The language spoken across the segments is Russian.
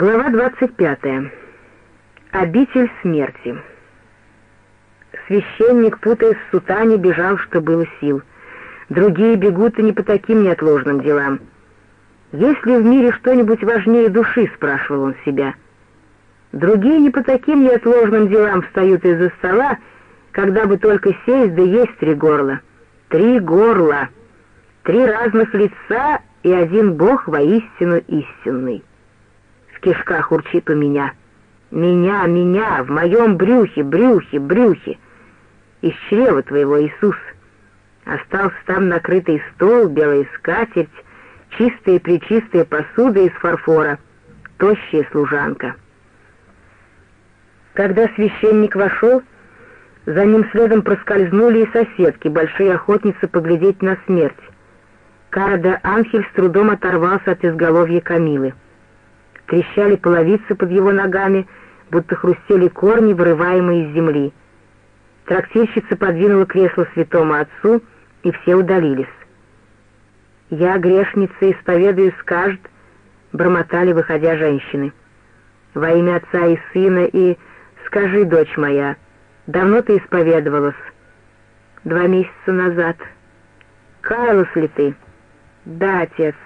Глава 25. Обитель смерти. Священник, путаясь в сутане, бежал, что было сил. Другие бегут и не по таким неотложным делам. «Есть ли в мире что-нибудь важнее души?» — спрашивал он себя. Другие не по таким неотложным делам встают из-за стола, когда бы только сесть, да есть три горла. Три горла. Три разных лица и один Бог воистину истинный кишках урчит у меня. Меня, меня, в моем брюхе, брюхе, брюхе. Из чрева твоего, Иисус. Остался там накрытый стол, белая скатерть, чистая-пречистая посуда из фарфора, тощая служанка. Когда священник вошел, за ним следом проскользнули и соседки, большие охотницы поглядеть на смерть. Карада Анхель с трудом оторвался от изголовья Камилы. Трещали половицы под его ногами, будто хрустели корни, вырываемые из земли. Трактирщица подвинула кресло святому отцу, и все удалились. «Я, грешница, исповедую, скажет», — бормотали, выходя женщины. «Во имя отца и сына, и скажи, дочь моя, давно ты исповедовалась?» «Два месяца назад». «Каялась ли ты?» «Да, отец.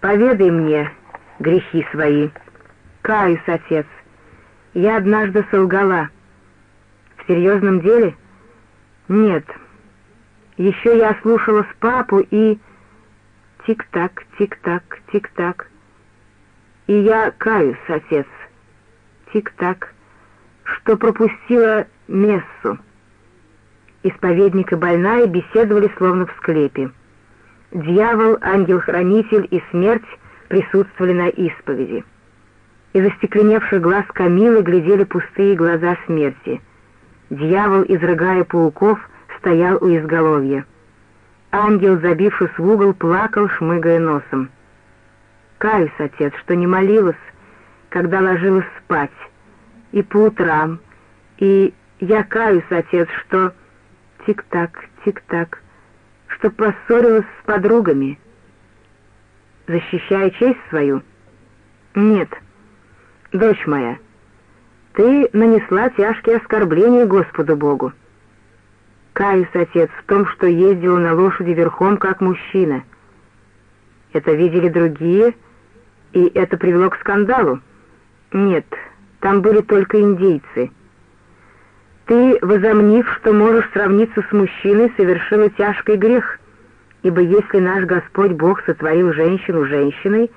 Поведай мне, грехи свои. Каюсь, отец. Я однажды солгала. В серьезном деле? Нет. Еще я слушала с папу и... Тик-так, тик-так, тик-так. И я каюсь, отец. Тик-так, что пропустила мессу. Исповедник и больная беседовали словно в склепе. Дьявол, ангел-хранитель и смерть присутствовали на исповеди. Из остекленевших глаз Камилы глядели пустые глаза смерти. Дьявол, изрыгая пауков, стоял у изголовья. Ангел, забившись в угол, плакал, шмыгая носом. «Каюсь, отец, что не молилась, когда ложилась спать, и по утрам, и я каюсь, отец, что тик-так, тик-так, что поссорилась с подругами» защищая честь свою? Нет. Дочь моя, ты нанесла тяжкие оскорбления Господу Богу. Каюсь, отец, в том, что ездила на лошади верхом, как мужчина. Это видели другие, и это привело к скандалу. Нет, там были только индейцы. Ты, возомнив, что можешь сравниться с мужчиной, совершила тяжкий грех — ибо если наш Господь Бог сотворил женщину женщиной,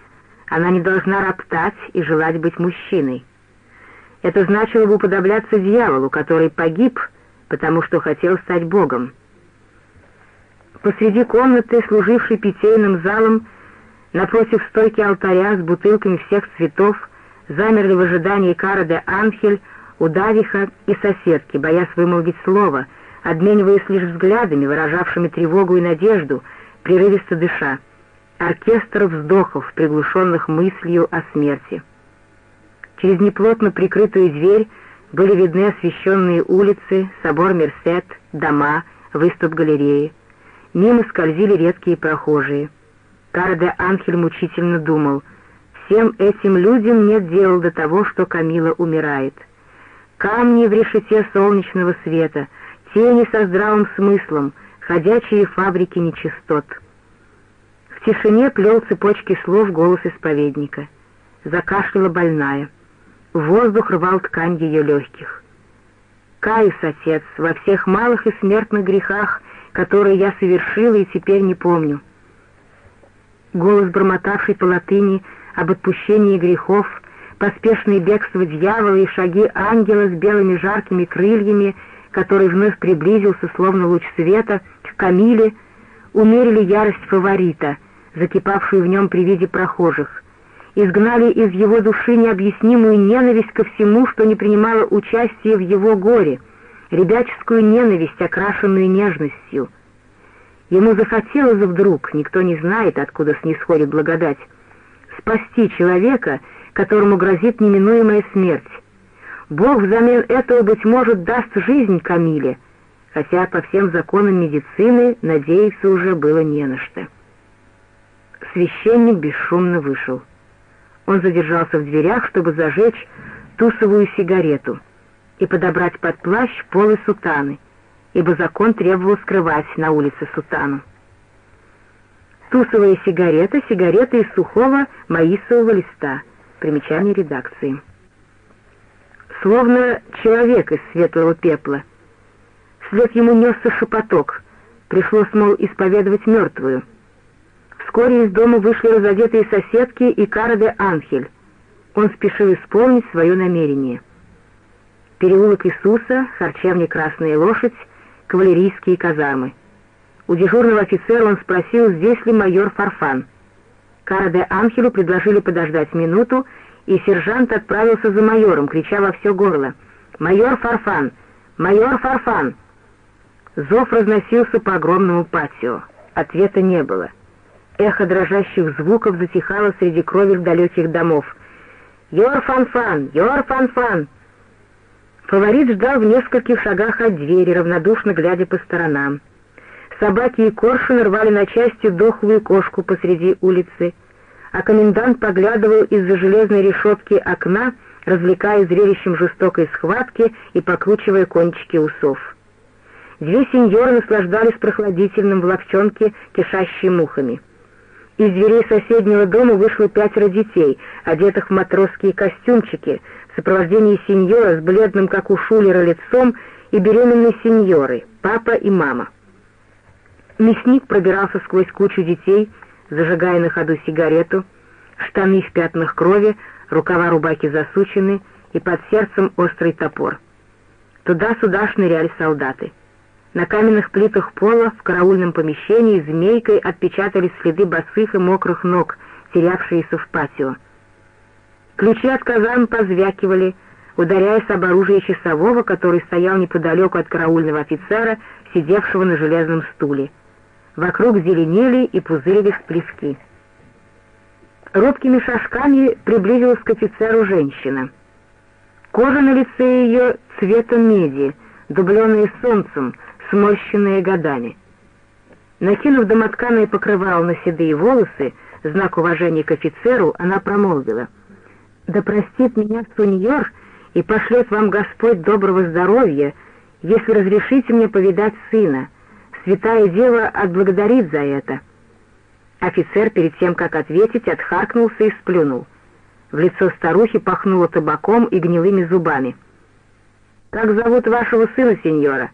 она не должна роптать и желать быть мужчиной. Это значило бы уподобляться дьяволу, который погиб, потому что хотел стать Богом. Посреди комнаты, служившей питейным залом, напротив стойки алтаря с бутылками всех цветов, замерли в ожидании кара де Анхель, Удавиха и соседки, боясь вымолвить слово, обмениваясь лишь взглядами, выражавшими тревогу и надежду, прерывисто дыша, оркестр вздохов, приглушенных мыслью о смерти. Через неплотно прикрытую дверь были видны освещенные улицы, собор Мерсет, дома, выступ галереи. Мимо скользили редкие прохожие. Карде Анхель мучительно думал, всем этим людям нет дела до того, что Камила умирает. Камни в решете солнечного света, тени со здравым смыслом — ходячие фабрики нечистот. В тишине плел цепочки слов голос исповедника. Закашляла больная. Воздух рвал ткань ее легких. «Каюсь, отец, во всех малых и смертных грехах, которые я совершила и теперь не помню». Голос, бормотавший по латыни об отпущении грехов, поспешные бегство дьявола и шаги ангела с белыми жаркими крыльями — который вновь приблизился, словно луч света, к Камиле, умерили ярость фаворита, закипавшую в нем при виде прохожих, изгнали из его души необъяснимую ненависть ко всему, что не принимало участия в его горе, ребяческую ненависть, окрашенную нежностью. Ему захотелось вдруг, никто не знает, откуда снисходит благодать, спасти человека, которому грозит неминуемая смерть, Бог взамен этого, быть может, даст жизнь Камиле, хотя по всем законам медицины надеяться уже было не на что. Священник бесшумно вышел. Он задержался в дверях, чтобы зажечь тусовую сигарету и подобрать под плащ полы сутаны, ибо закон требовал скрывать на улице сутану. Тусовая сигарета — сигарета из сухого маисового листа. Примечание редакции. Словно человек из светлого пепла. Вслед ему несся шепоток. Пришлось, мол, исповедовать мертвую. Вскоре из дома вышли разодетые соседки и Кара де Анхель. Он спешил исполнить свое намерение. Переулок Иисуса, харчевня «Красная лошадь», кавалерийские казармы. У дежурного офицера он спросил, здесь ли майор Фарфан. Кара де Анхелю предложили подождать минуту, и сержант отправился за майором, крича во все горло. «Майор Фарфан! Майор Фарфан!» Зов разносился по огромному патио. Ответа не было. Эхо дрожащих звуков затихало среди кровель далеких домов. «Йор Фанфан! Йор Фанфан!» Фаворит ждал в нескольких шагах от двери, равнодушно глядя по сторонам. Собаки и коршуны рвали на части дохлую кошку посреди улицы, а комендант поглядывал из-за железной решетки окна, развлекая зрелищем жестокой схватки и покручивая кончики усов. Две сеньоры наслаждались прохладительным в ловчонке, кишащей мухами. Из дверей соседнего дома вышло пятеро детей, одетых в матросские костюмчики, в сопровождении сеньора с бледным, как у шулера, лицом и беременной сеньоры, папа и мама. Мясник пробирался сквозь кучу детей, зажигая на ходу сигарету, штаны в пятнах крови, рукава рубаки засучены и под сердцем острый топор. Туда-сюда шныряли солдаты. На каменных плитах пола в караульном помещении змейкой отпечатались следы босых и мокрых ног, терявшиеся в патио. Ключи от казан позвякивали, ударяясь об оружие часового, который стоял неподалеку от караульного офицера, сидевшего на железном стуле. Вокруг зеленели и пузырились плески. Робкими шажками приблизилась к офицеру женщина. Кожа на лице ее цвета меди, дубленная солнцем, сморщенные годами. Накинув домотканое покрывало на седые волосы, знак уважения к офицеру, она промолвила. «Да простит меня суньор и пошлет вам Господь доброго здоровья, если разрешите мне повидать сына. Святая Дева отблагодарит за это». Офицер перед тем, как ответить, отхаркнулся и сплюнул. В лицо старухи пахнуло табаком и гнилыми зубами. «Как зовут вашего сына, сеньора?»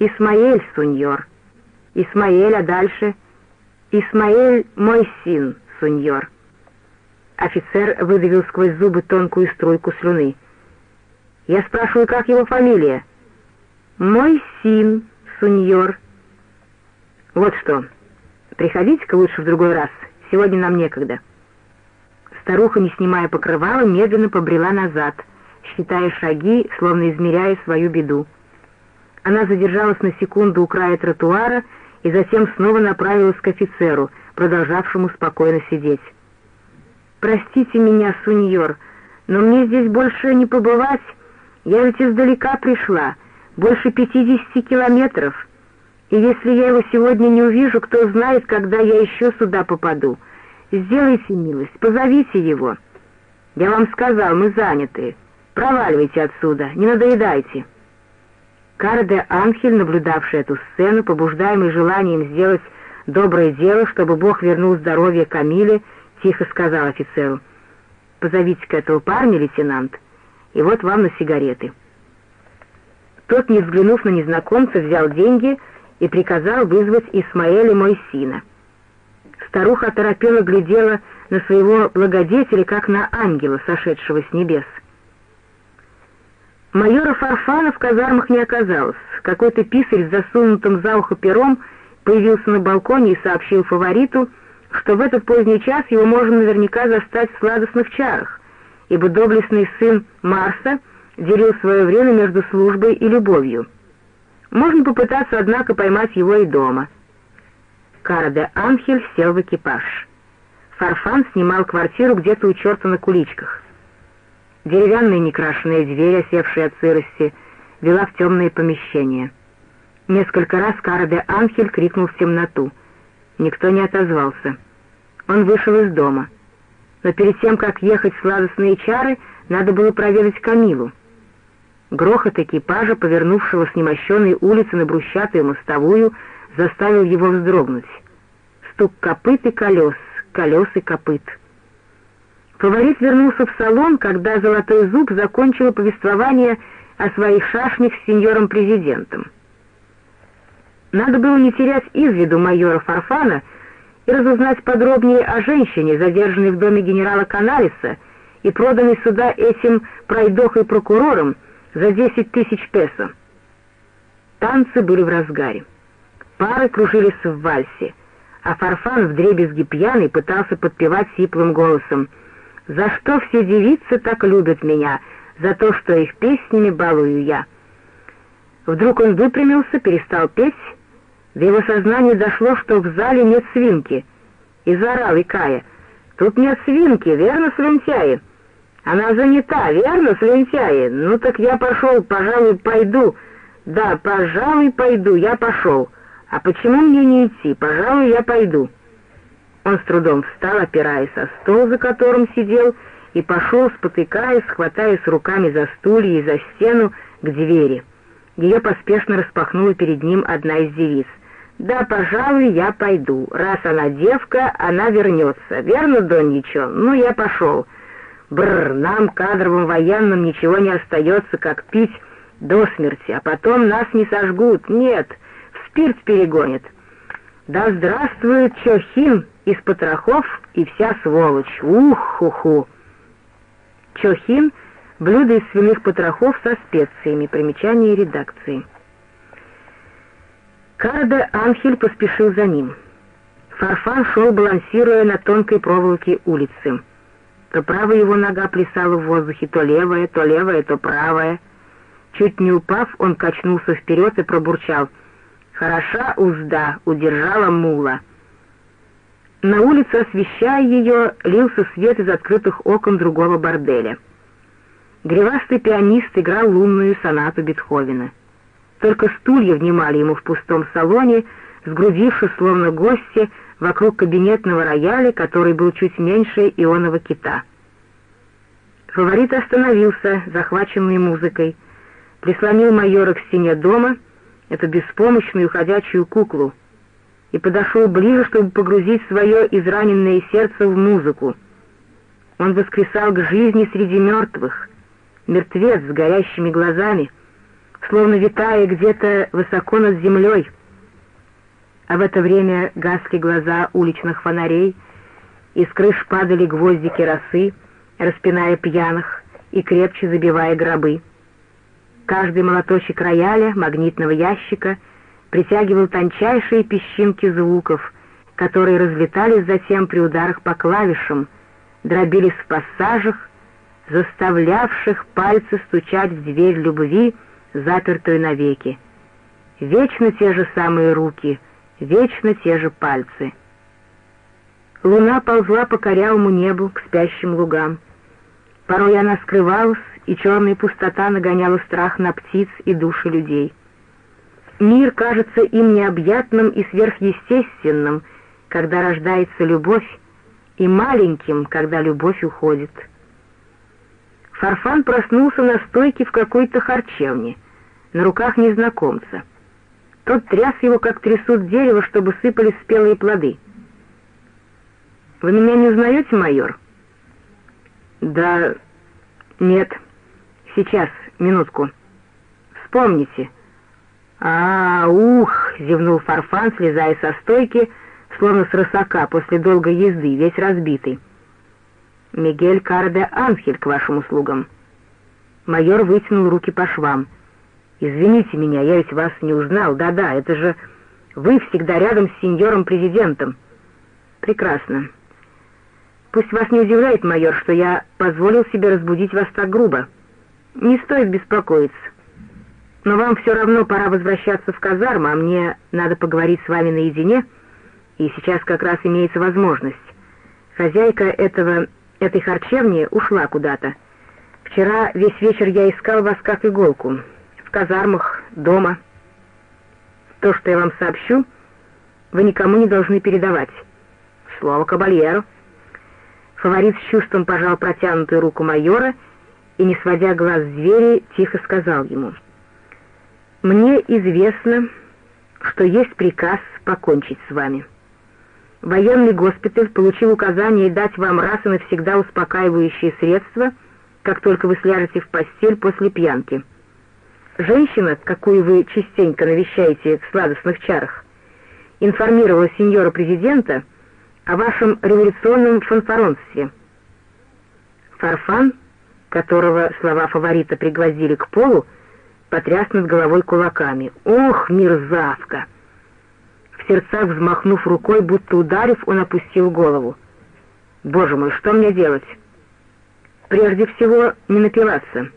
Исмаэль, суньор. Исмаэль, а дальше? Исмаэль, мой сын, суньор. Офицер выдавил сквозь зубы тонкую струйку слюны. Я спрашиваю, как его фамилия? Мой сын, суньор. Вот что, приходите-ка лучше в другой раз, сегодня нам некогда. Старуха, не снимая покрывала, медленно побрела назад, считая шаги, словно измеряя свою беду. Она задержалась на секунду у края тротуара и затем снова направилась к офицеру, продолжавшему спокойно сидеть. «Простите меня, суньор, но мне здесь больше не побывать. Я ведь издалека пришла, больше пятидесяти километров. И если я его сегодня не увижу, кто знает, когда я еще сюда попаду. Сделайте милость, позовите его. Я вам сказал, мы заняты. Проваливайте отсюда, не надоедайте». Карде Анхель, наблюдавший эту сцену, побуждаемый желанием сделать доброе дело, чтобы Бог вернул здоровье Камиле, тихо сказал офицеру, «Позовите-ка этого парня, лейтенант, и вот вам на сигареты». Тот, не взглянув на незнакомца, взял деньги и приказал вызвать Исмаэля Мойсина. Старуха оторопела глядела на своего благодетеля, как на ангела, сошедшего с небес. Майора Фарфана в казармах не оказалось. Какой-то писарь с засунутым за ухо пером появился на балконе и сообщил фавориту, что в этот поздний час его можно наверняка застать в сладостных чарах, ибо доблестный сын Марса делил свое время между службой и любовью. Можно попытаться, однако, поймать его и дома. Кара Анхель сел в экипаж. Фарфан снимал квартиру где-то у черта на куличках. Деревянная некрашенная дверь, осевшая от сырости, вела в темное помещение. Несколько раз Кара Анхель крикнул в темноту. Никто не отозвался. Он вышел из дома. но перед тем, как ехать в сладостные чары, надо было проведать Камилу. Грохот экипажа, повернувшего с немощенной улицы на брусчатую мостовую, заставил его вздрогнуть. Стук копыт и колес, колес и копыт. Фаворит вернулся в салон, когда Золотой Зуб закончил повествование о своих шашнях с сеньором-президентом. Надо было не терять из виду майора Фарфана и разузнать подробнее о женщине, задержанной в доме генерала Каналиса и проданной сюда этим пройдохой прокурором, за десять тысяч песо. Танцы были в разгаре. Пары кружились в вальсе, а Фарфан в дребезги пьяный пытался подпевать сиплым голосом. «За что все девицы так любят меня? За то, что их песнями балую я». Вдруг он выпрямился, перестал петь. До его сознания дошло, что в зале нет свинки. И заорал, икая. «Тут нет свинки, верно, слюнтяи?» Она занята, верно, слюнтяи? Ну так я пошел, пожалуй, пойду. Да, пожалуй, пойду, я пошел. А почему мне не идти? Пожалуй, я пойду. Он с трудом встал, опираясь о стол, за которым сидел, и пошел, спотыкаясь, хватаясь руками за стулья и за стену, к двери. Ее поспешно распахнула перед ним одна из девиц. «Да, пожалуй, я пойду. Раз она девка, она вернется. Верно, Доньячо? Ну, я пошел». Бррр, нам, кадровым военным, ничего не остается, как пить до смерти, а потом нас не сожгут. Нет, в спирт перегонят. Да здравствует Чохин из потрохов и вся сволочь. Ух-ху-ху. Чохин — блюдо из свиных потрохов со специями. Примечание редакции. Карда Анхель поспешил за ним. Фарфан шел, балансируя на тонкой проволоке улицы. То правая его нога плясала в воздухе, то левая, то левая, то правая. Чуть не упав, он качнулся вперед и пробурчал. «Хороша узда, удержала мула». На улице, освещая ее, лился свет из открытых окон другого борделя. Гривастый пианист играл лунную сонату Бетховена. Только стулья внимали ему в пустом салоне, сгрудившись, словно гости, вокруг кабинетного рояля, который был чуть меньше ионова кита. Фаворит остановился, захваченный музыкой, прислонил майора к стене дома, эту беспомощную ходячую куклу, и подошел ближе, чтобы погрузить свое израненное сердце в музыку. Он воскресал к жизни среди мертвых, мертвец с горящими глазами, словно витая где-то высоко над землей, а в это время гасли глаза уличных фонарей, из крыш падали гвоздики росы, распиная пьяных и крепче забивая гробы. Каждый молоточек рояля, магнитного ящика, притягивал тончайшие песчинки звуков, которые разлетались затем при ударах по клавишам, дробились в пассажах, заставлявших пальцы стучать в дверь любви, запертую навеки. Вечно те же самые руки — вечно те же пальцы. Луна ползла по корявому небу к спящим лугам. Порой она скрывалась, и черная пустота нагоняла страх на птиц и души людей. Мир кажется им необъятным и сверхъестественным, когда рождается любовь, и маленьким, когда любовь уходит. Фарфан проснулся на стойке в какой-то харчевне, на руках незнакомца. Тот тряс его, как трясут дерево, чтобы сыпались спелые плоды. «Вы меня не узнаете, майор?» «Да... нет. Сейчас, минутку. Вспомните». «А, ух!» — зевнул Фарфан, слезая со стойки, словно с рысака после долгой езды, весь разбитый. «Мигель Карде Анхель к вашим услугам». Майор вытянул руки по швам — «Извините меня, я ведь вас не узнал. Да-да, это же вы всегда рядом с сеньором-президентом». «Прекрасно. Пусть вас не удивляет, майор, что я позволил себе разбудить вас так грубо. Не стоит беспокоиться. Но вам все равно пора возвращаться в казарму, а мне надо поговорить с вами наедине, и сейчас как раз имеется возможность. Хозяйка этого, этой харчевни ушла куда-то. Вчера весь вечер я искал вас как иголку» в казармах, дома. То, что я вам сообщу, вы никому не должны передавать. Слово кабальеру. Фаворит с чувством пожал протянутую руку майора и, не сводя глаз с двери, тихо сказал ему, «Мне известно, что есть приказ покончить с вами. Военный госпиталь получил указание дать вам раз и навсегда успокаивающие средства, как только вы сляжете в постель после пьянки. Женщина, какую вы частенько навещаете в сладостных чарах, информировала сеньора президента о вашем революционном фанфаронстве. Фарфан, которого слова фаворита пригвоздили к полу, потряс над головой кулаками. «Ох, мерзавка!» В сердцах взмахнув рукой, будто ударив, он опустил голову. «Боже мой, что мне делать?» «Прежде всего, не напиваться.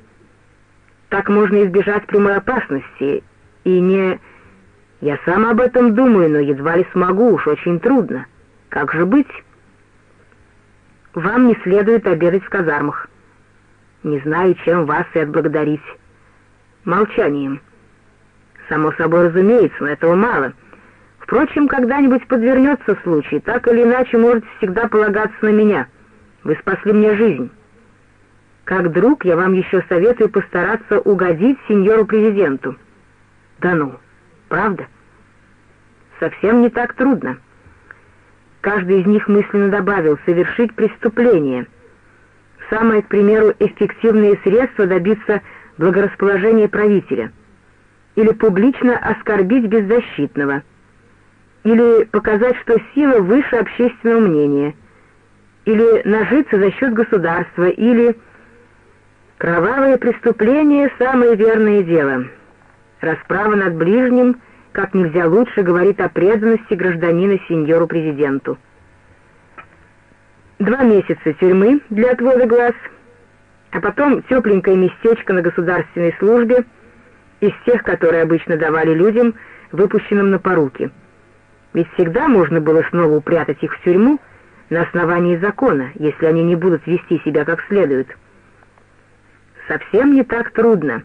Так можно избежать прямой опасности и не...» «Я сам об этом думаю, но едва ли смогу, уж очень трудно. Как же быть?» «Вам не следует обедать в казармах. Не знаю, чем вас и отблагодарить» молчанием. Само собой разумеется, но этого мало. Впрочем, когда-нибудь подвернется случай, так или иначе можете всегда полагаться на меня. Вы спасли мне жизнь. Как друг я вам еще советую постараться угодить сеньору президенту. Да ну, правда? Совсем не так трудно. Каждый из них мысленно добавил «совершить преступление». Самое, к примеру, эффективное средство добиться благорасположение правителя, или публично оскорбить беззащитного, или показать, что сила выше общественного мнения, или нажиться за счет государства, или кровавое преступление — самое верное дело. Расправа над ближним как нельзя лучше говорит о преданности гражданина сеньору-президенту. Два месяца тюрьмы для отвода глаз — а потом тепленькое местечко на государственной службе из тех, которые обычно давали людям, выпущенным на поруки. Ведь всегда можно было снова упрятать их в тюрьму на основании закона, если они не будут вести себя как следует. Совсем не так трудно.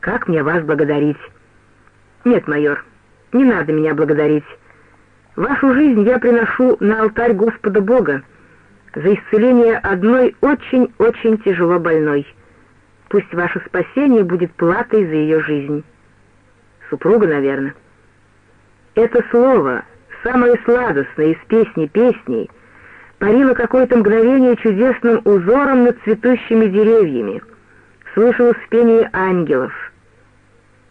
Как мне вас благодарить? Нет, майор, не надо меня благодарить. Вашу жизнь я приношу на алтарь Господа Бога, за исцеление одной очень-очень тяжело больной. Пусть ваше спасение будет платой за ее жизнь. Супруга, наверное. Это слово, самое сладостное из песни песней, парило какое-то мгновение чудесным узором над цветущими деревьями. Слышалось пение ангелов.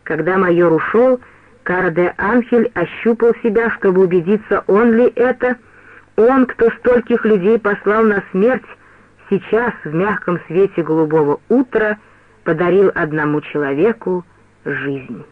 Когда майор ушел, Кара де Анхель ощупал себя, чтобы убедиться, он ли это — он, кто стольких людей послал на смерть, сейчас в мягком свете голубого утра подарил одному человеку жизнь.